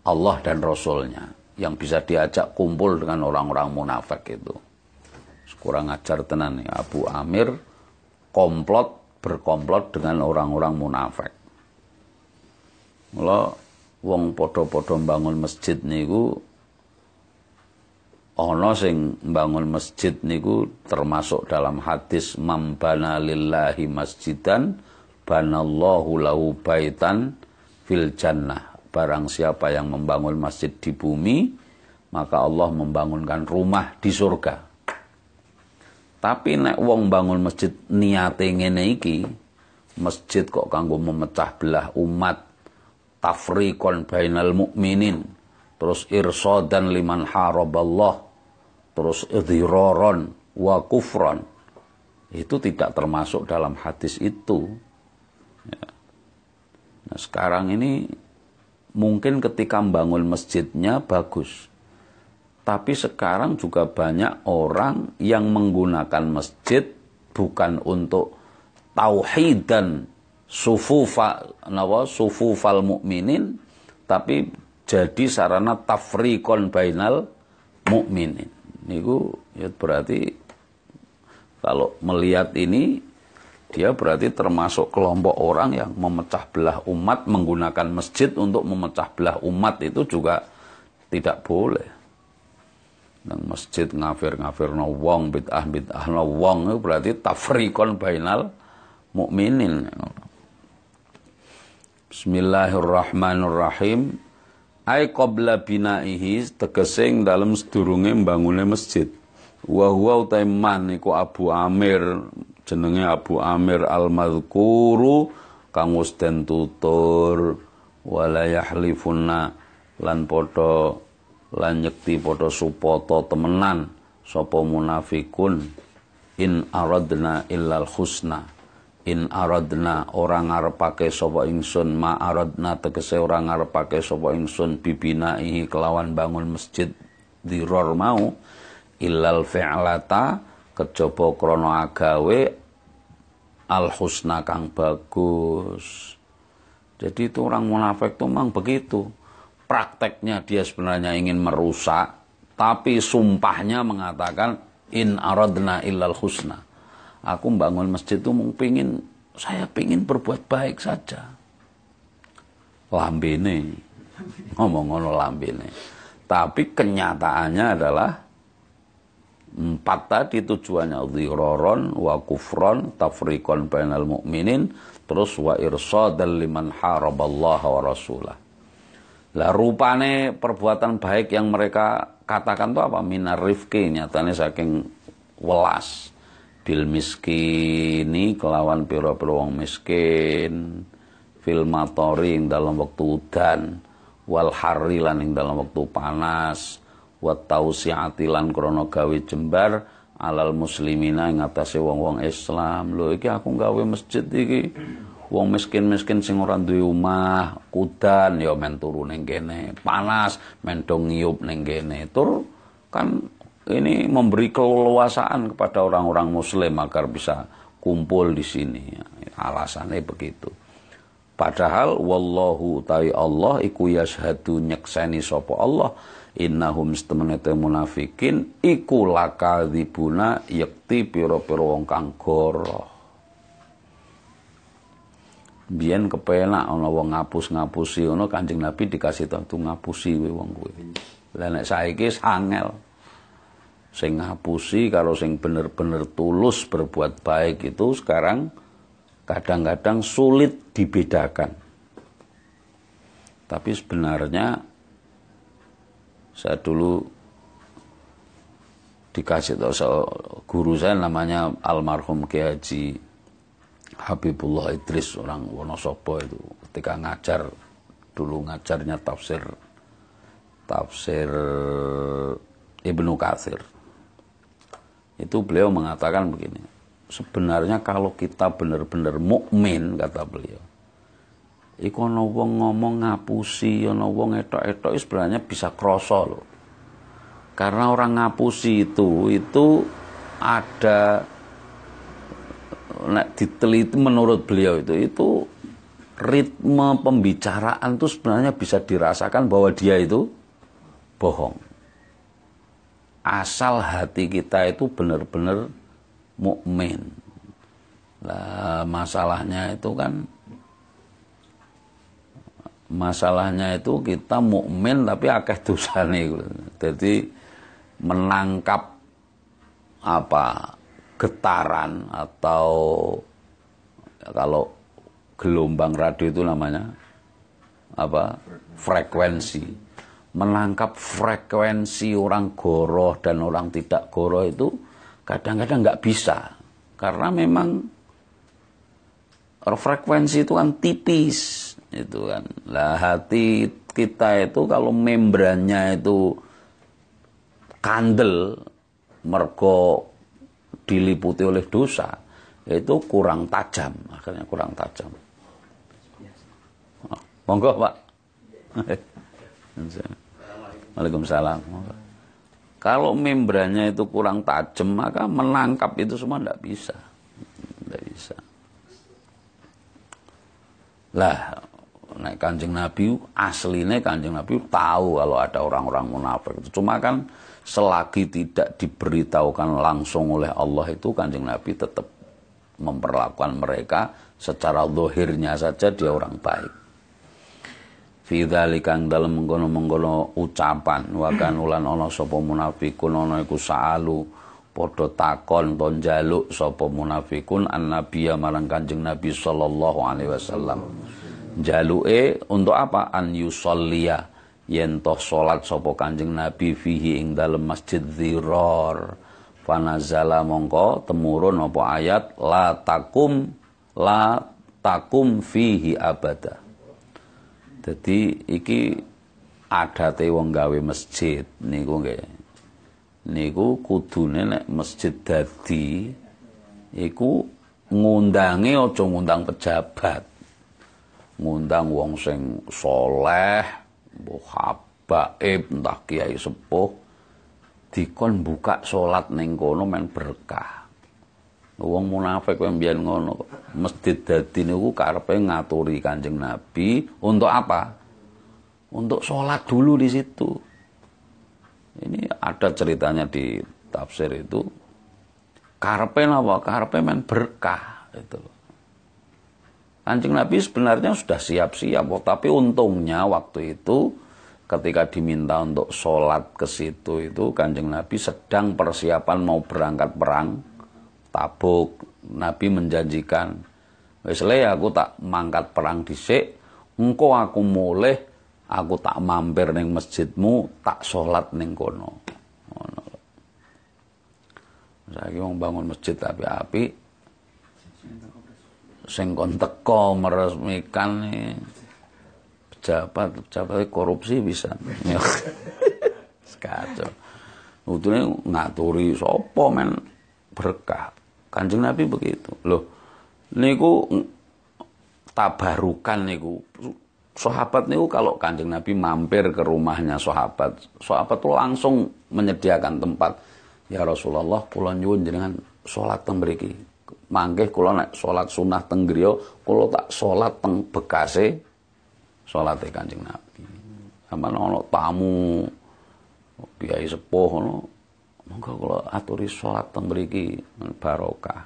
Allah dan Rasulnya. Yang bisa diajak kumpul dengan orang-orang munafik itu. Kurang ajar tenan nih Abu Amir komplot berkomplot dengan orang-orang munafik. Mula wong padha-padha bangun masjid niku ana sing bangun masjid niku termasuk dalam hadis mambana lillahi masjidan banallahu lahu baitan fil jannah. Barang siapa yang membangun masjid di bumi maka Allah membangunkan rumah di surga. Tapi nek wong bangun masjid niate ngene iki masjid kok kanggo memecah belah umat tafriqon bainal mukminin terus irsadan liman haraballah terus idhiraron wa kufran itu tidak termasuk dalam hadis itu ya. nah sekarang ini mungkin ketika membangun masjidnya bagus tapi sekarang juga banyak orang yang menggunakan masjid bukan untuk tauhid dan sufufa nawa sufufal mukminin tapi jadi sarana tafriqon bainal mukminin. Niku ya berarti kalau melihat ini dia berarti termasuk kelompok orang yang memecah belah umat menggunakan masjid untuk memecah belah umat itu juga tidak boleh. Dan masjid ngafir-ngafir no wong bid'ah bid'ah no wong itu berarti tafrikon bainal mukminin. Bismillahirrahmanirrahim. Ai qabla binaihi tegese dalam sedurunge mbangune masjid. Wa huwa utaiman iku Abu Amir jenenge Abu Amir al-Madhkuru kang wis den tutur wala yahlifunna lan padha lan nyekti padha supata temenan sapa munafikun in aradna illal husna in aradna orang ngarepake sapa ingsun. Ma aradna tegese orang ngarepake sapa ingsun. Bibinaihi kelawan bangun masjid. Diror mau ilal fi'lata kejaba krana agawe al husna kang bagus. Jadi itu orang munafik itu memang begitu. Prakteknya dia sebenarnya ingin merusak tapi sumpahnya mengatakan in aradna illal husna Aku bangun masjid itu mau pingin, saya pingin berbuat baik saja. Lambene, ngomong ngono lambene. Tapi kenyataannya adalah empat tadi tujuannya dhiroron wa kufron tafrikon bainal mu'minin terus wa irsadal liman haraballaha wa rasulah. Lah rupane perbuatan baik yang mereka katakan itu apa? Minar rifki nyatanya saking welas bil miskini kelawan pira-pira wong miskin. Fil matori ing dalam waktu udan. Wal harri lan ing dalam waktu panas. Wa tausiati lan gawe jembar alal muslimina ing atase wong-wong Islam. Lho iki aku gawe masjid iki. Wong miskin-miskin sing ora duwe omah kudan ya men turu ning kene. Panas men do ngiyup ning kene. Tur kan ini memberi keleluasaan kepada orang-orang muslim agar bisa kumpul di sini. Alasannya begitu. Padahal wallahu ta'i Allah iku yashhadu nyekseni sapa Allah innahum setemene munafikin iku lakadzibuna yakti pira-pira wong kang goroh biyen kepenak ana wong ngapus-ngapusi ngono Kanjeng Nabi dikasih tahu ngapusi wong kowe lah saiki sangel sing ngapusi kalau sing bener-bener tulus berbuat baik itu sekarang kadang-kadang sulit dibedakan. Tapi sebenarnya saya dulu dikasih tahu guru saya namanya almarhum Kiai Haji Habibullah Idris orang Wonosobo itu. Ketika ngajar dulu ngajarnya tafsir tafsir Ibnu Katsir itu beliau mengatakan begini sebenarnya kalau kita benar-benar mukmin kata beliau iku ana wong ngomong ngapusi ana wong etok-etok sebenarnya bisa krasa loh karena orang ngapusi itu itu ada nek diteliti menurut beliau itu itu ritme pembicaraan itu sebenarnya bisa dirasakan bahwa dia itu bohong asal hati kita itu benar-benar mukmin. Lah masalahnya itu kan masalahnya itu kita mukmin tapi akeh dosane. Jadi menangkap apa getaran atau kalau gelombang radio itu namanya apa frekuensi menangkap frekuensi orang goroh dan orang tidak goroh itu kadang-kadang nggak bisa. Karena memang frekuensi itu kan tipis itu kan. Lah hati kita itu kalau membrannya itu kandel mergo diliputi oleh dosa itu kurang tajam akhirnya kurang tajam. Monggo pak (laughs) Waalaikumsalam kalau membrannya itu kurang tajam maka menangkap itu semua tidak bisa tidak bisa lah Nek Kanjeng Nabi aslinya Kanjeng Nabi tahu kalau ada orang-orang munafik itu. Cuma kan selagi tidak diberitahukan langsung oleh Allah itu Kanjeng Nabi tetap memperlakukan mereka secara dohirnya saja dia orang baik. Fidzalikan dalam menggono-menggono ucapan. Wakan ulan ono sopo munafikun ono iku sa'alu. Podo takon ton jaluk sopo munafikun an nabiya marang kanjeng nabi sallallahu alaihi wasallam. Jaluke untuk apa? An yusollia yen toh salat sapa Kanjeng Nabi fihi ing dalem Masjid Dhirar fanazala mongko temurun apa ayat? La takum la takum fihi abada jadi iki adate wong gawe masjid niku nggih niku kudune nek masjid dadi iku ngundange aja ngundang pejabat ngundang wong sing soleh, mbah habaib, entah kiai sepuh, dikon buka salat ning kono men berkah. Wong munafik yang mbiyen ngono Masjid dadi niku karepe ngaturi Kanjeng Nabi untuk apa? Untuk sholat dulu di situ. Ini ada ceritanya di tafsir itu. Karepe napa? Karepe men berkah itu. Kanjeng Nabi sebenarnya sudah siap-siap, tapi untungnya waktu itu ketika diminta untuk sholat ke situ itu Kanjeng Nabi sedang persiapan mau berangkat perang tabuk. Nabi menjanjikan, wis aku tak mangkat perang dhisik, engko aku mulai aku tak mampir ning masjidmu, tak sholat ning kono. Ngono. Saiki wong bangun masjid tapi api sing kon teko meresmikan nih pejabat pejabat korupsi bisa (laughs) kacau Utune ngaturi sapa men berkah Kanjeng Nabi begitu. Loh niku tabarukan niku. Sahabat niku kalau Kanjeng Nabi mampir ke rumahnya sahabat sahabat tuh langsung menyediakan tempat. Ya Rasulullah kula nyuwun jenengan salat teng mriki. Mangke kula nek salat sunah teng griya kula tak salat teng bekase salate Kanjeng Nabi. Sampeyan ana tamu kiai sepuh ngono monggo kula aturi salat teng mriki barokah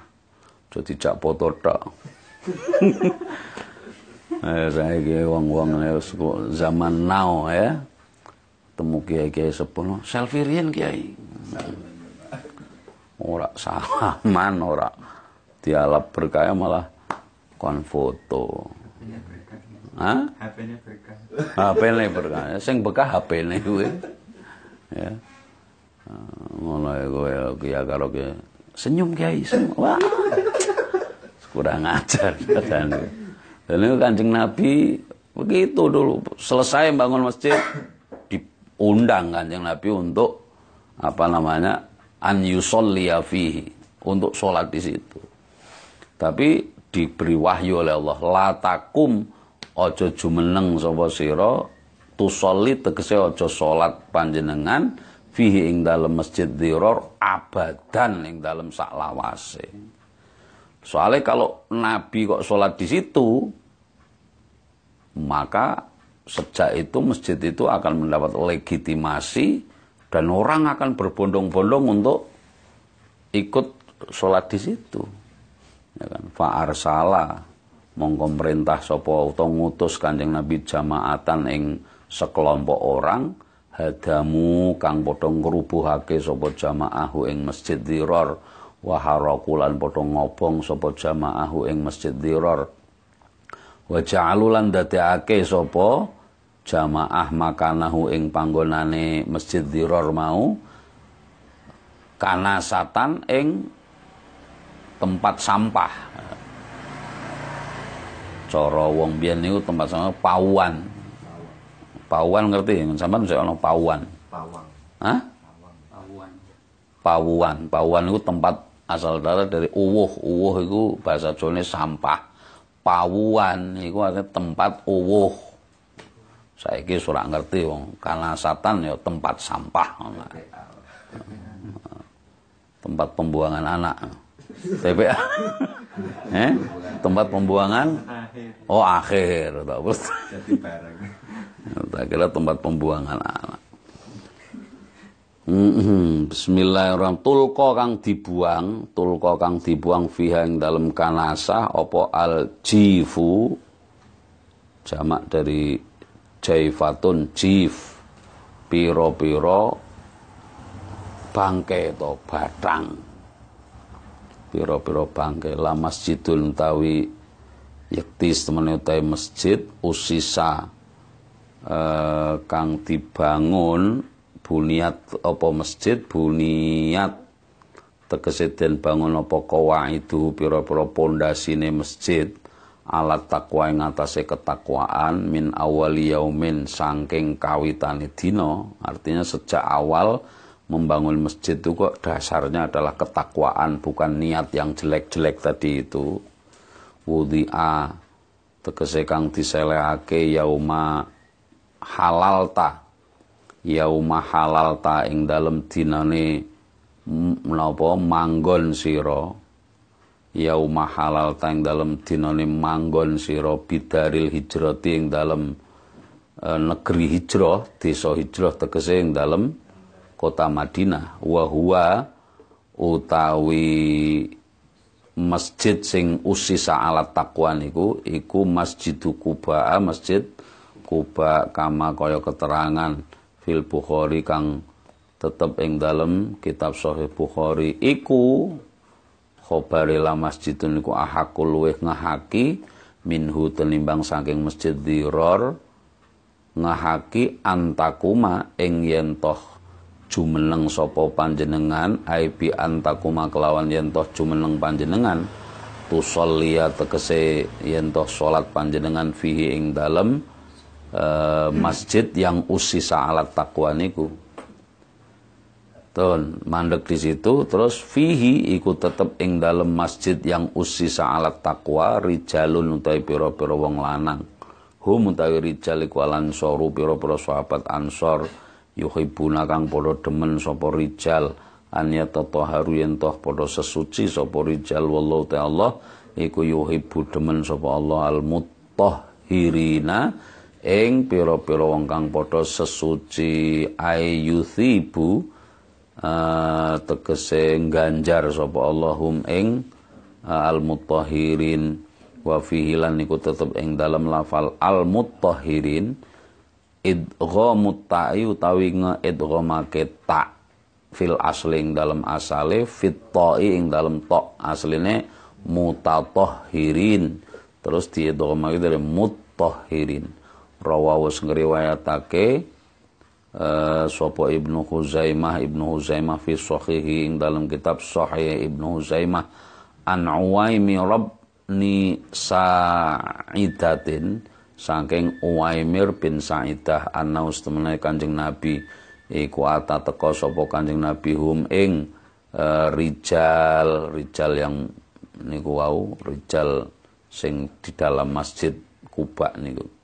aja dijak foto tok (laughs) Eh, saiki wong-wong zaman now ya. Temu kiai-kiai sepuh selfie riyen kiai. Ora salaman, ora dialap berkaya malah kon foto. Hah? HP-ne berkah. HP-ne berkah. Sing bekah HP-ne kuwi. Ya. Ngono ya ya karo senyum kiai senyum. Wah. Kurang ajar katanya. Dan itu kancing Nabi begitu dulu. Selesai bangun masjid, diundang kancing Nabi untuk apa namanya an yusolliya fihi untuk sholat di situ. Tapi diberi wahyu oleh Allah, latakum ojo jumeneng sapa sira tusolli tegese ojo sholat panjenengan fihi ing dalam masjid diror abadan ing dalam sak lawase. Soalnya kalau Nabi kok sholat di situ, maka sejak itu masjid itu akan mendapat legitimasi dan orang akan berbondong-bondong untuk ikut sholat di situ. Ya kan? Fa'arsala mongko perintah sapa utawa ngutus Kanjeng Nabi jamaatan ing sekelompok orang hadamu kang padha ngrubuhake sapa jamaahu ing masjid Diror wa harakulan padha ngobong sapa jamaahu ing masjid Diror wa ja'alulan dadekake sapa jamaah makanahu ing panggonane masjid Diror mau. Kanasatan ing tempat sampah. Cara wong biyen niku tempat sampah pauan pauan ngerti? Sampean mesti ana pauan pawang. Hah? Pauan pauan pauan itu tempat asal darah dari uwuh. Uwuh itu bahasa Jawa sampah. Pawuan itu artinya tempat uwuh. Saiki ora ngerti wong. Kanasatan ya tempat sampah. Tempat pembuangan anak. TPA (laughs) eh? Tempat pembuangan oh akhir. Tak tak kira tempat pembuangan anak. Bismillahirrahmanirrahim. Tulko kang dibuang, tulko kang dibuang fiha ing dalam kanasa opo al jifu jamak dari jaifatun jif. Piro-piro bangke to batang. Piro-piro bangke. La masjidul utawi yaktis temene masjid usisa eh, kang dibangun buniat apa masjid buniat tegese den bangun apa itu pira-pira pondasine masjid alat takwa ing atase ketakwaan min awali yaumin saking kawitane dina. Artinya sejak awal membangun masjid itu kok dasarnya adalah ketakwaan bukan niat yang jelek-jelek tadi itu. Wudhi'a tegese kang diselehake yauma halalta. Yauma halal ta ing dalem dinane menapa? Manggon sira. Yauma halal ta ing dalem dinane manggon sira. Bidaril hijrati ing dalem e, negeri hijrah desa hijrah tegese ing dalem kota Madinah. Wa huwa utawi masjid sing usisa alat takwa niku iku Masjidu Kuba masjid Kuba kama kaya keterangan fil Bukhari kang tetep ing dalem kitab Sahih Bukhari. Iku khobare la masjidun iku ahakul luweh ngahaki minhu tenimbang saking masjid diror ngahaki antakuma ing yen toh jumeneng sapa panjenengan aibi antakuma kelawan yen toh jumeneng panjenengan tusolliya tegese yen toh salat panjenengan fihi ing dalem uh, masjid yang usisa alat takwa niku. Tuh, mandek di situ terus fihi ikut tetep ing dalam masjid yang usisa alat takwa rijalun utai piro-piro wong lanang. Hum utawi rijal iku soru piro-piro sahabat ansor yuhibuna kang padha demen sapa rijal an yatataharu yen toh padha sesuci sapa rijal wallahu ta'ala iku yuhibbu demen sapa Allah al mutahhirina ing pira-pira wong kang padha sesuci ayyuthibu uh, tegese ganjar sapa Allahum ing uh, al-mutahhirin. Wa fihi lan tetep ing dalam lafal al-mutahhirin. Idghamut ta'i utawi ngeidghamake ta fil asling dalam asale fit ta'i ing dalam to asline mutatahhirin. Terus diidghamake dari mutahhirin rawawus ngriwayatake uh, sapa Ibnu Huzaimah Ibnu Huzaimah fi sahihi ing dalam kitab Sahih Ibnu Huzaimah an Uwaimi Rabni Sa'idatin saking Uwaimir bin Sa'idah anna ustamane Kanjeng Nabi iku ata sapa Kanjeng Nabi hum ing uh, rijal rijal yang niku wau rijal sing di dalam masjid Kuba niku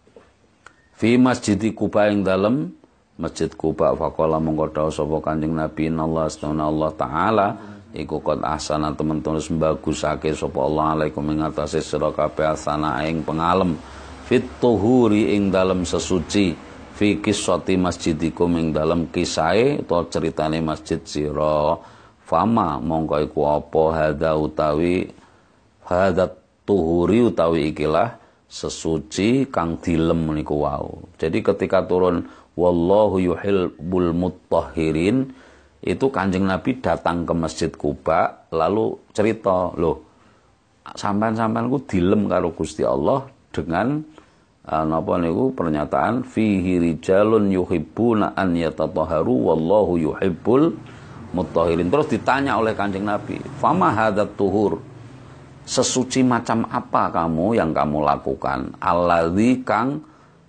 fi masjid Kuba ing dalem Masjid Kuba faqala mongko dawuh sapa Kanjeng Nabi Allah subhanahu Allah taala. Iku qad ahsana temen-temen bagusake sapa Allah alaikum ing atase sira kabeh asana ing pengalem. Fit tuhuri ing dalem sesuci fi kisati masjidikum ing dalem kisahe utawa ceritane masjid sira. Fama mongko iku apa? Hadza utawi hadza tuhuri utawi ikilah sesuci kang dilem niku wau. Jadi ketika turun wallahu yuhibbul mutahhirin itu Kanjeng Nabi datang ke Masjid Kuba lalu cerita, "Loh, sampean-sampean ku dilem karo Gusti Allah dengan uh, napa niku pernyataan fihi rijalun yuhibbuna an yatatahharu wallahu yuhibbul mutahhirin. Terus ditanya oleh Kanjeng Nabi, "Fama hadat tuhur?" Sesuci macam apa kamu yang kamu lakukan? Alladzi kang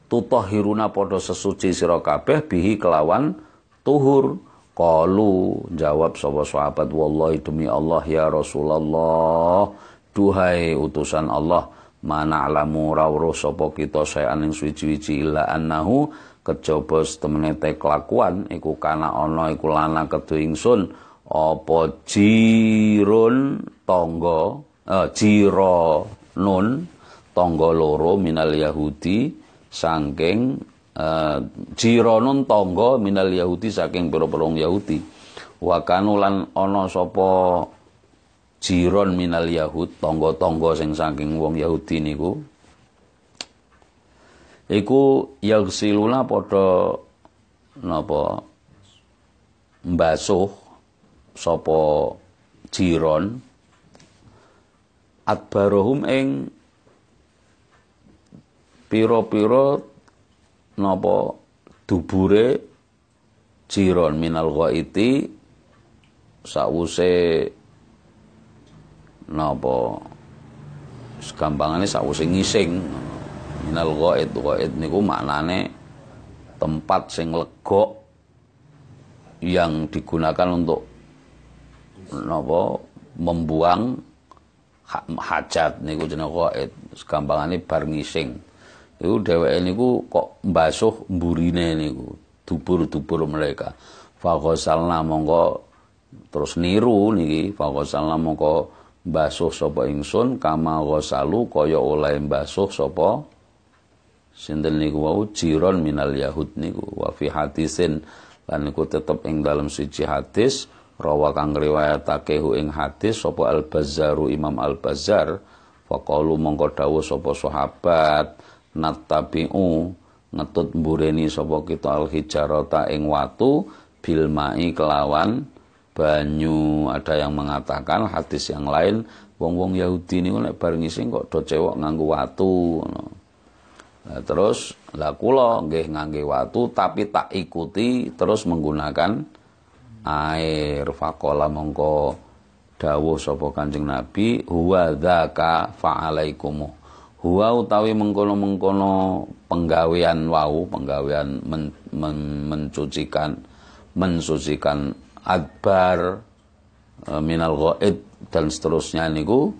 tutahhiruna podo sesuci sira kabeh bihi kelawan tuhur. Qalu jawab sapa sahabat wallahi demi Allah ya Rasulullah duhai utusan Allah mana alamu rawruh sapa kita saya ing suci-suci illa annahu kejaba temene te kelakuan iku kana ana iku lana kedu ingsun apa jirun tangga uh, jiro nun tonggo loro minal Yahudi saking uh, jiro nun tonggo minal Yahudi saking pira-pira Yahudi. Wa kanulan ana sapa jiron minal Yahud tonggo-tonggo sing saking wong Yahudi niku. Iku yagsiluna padha napa? Mbasuh sapa jiron adbarohum ing pira-pira napa dubure jiron minal ghaiti sawuse napa? Gampangane sawuse ngising. Minal ghaid ghaid niku maknane tempat sing lega yang digunakan untuk napa? Membuang hajat niku jenenge qaid gampangane bar ngising. Iku dheweke niku kok mbasuh mburine niku dubur-dubur mereka. Faghasalna mongko terus niru niki faghasalna mongko mbasuh sapa ingsun kama ghasalu kaya oleh mbasuh sapa sinten niku wau jiron minal yahud niku. Wa fi hadisin lan niku tetep ing dalam suci hadis rawa kang riwayatake hu ing hadis sapa Al Bazzaru Imam Al Bazzar faqalu mongko dawuh sapa sahabat nattabi'u ngetut mbureni sapa kita al hijarata ing watu bil mai kelawan banyu. Ada yang mengatakan hadis yang lain wong-wong Yahudi niku nek bar ngising kok do cewek nganggo watu. Nah, terus lah kula nggih ngangge watu tapi tak ikuti terus menggunakan air faqala mongko dawuh sapa Kanjeng Nabi huwa dzaka fa'alaikum huwa utawi mengkono-mengkono penggawean wau penggawean men, men, mencucikan mensucikan adbar e, minal ghaid dan seterusnya niku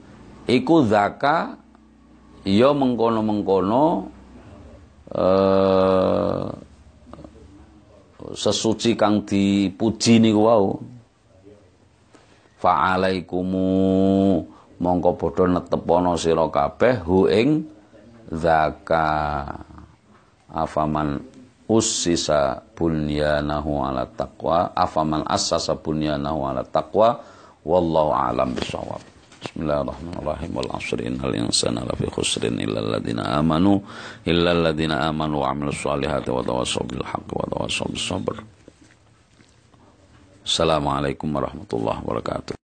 iku zaka ya mengkono-mengkono eh sesuci kang dipuji niku wau. Fa'alaikumu mongko padha netepono sira kabeh hu ing zaka. Afaman ussisa bunyanahu ala taqwa afaman assasa bunyanahu ala taqwa wallahu alam bisawab Bismillahirrahmanirrahim. Wal asri innal insana lafi khusrin illa alladziina amanu illa alladziina amanu wa 'amilus solihati wa tawassaw bil haqqi wa tawassaw bis sabr. Assalamualaikum warahmatullahi wabarakatuh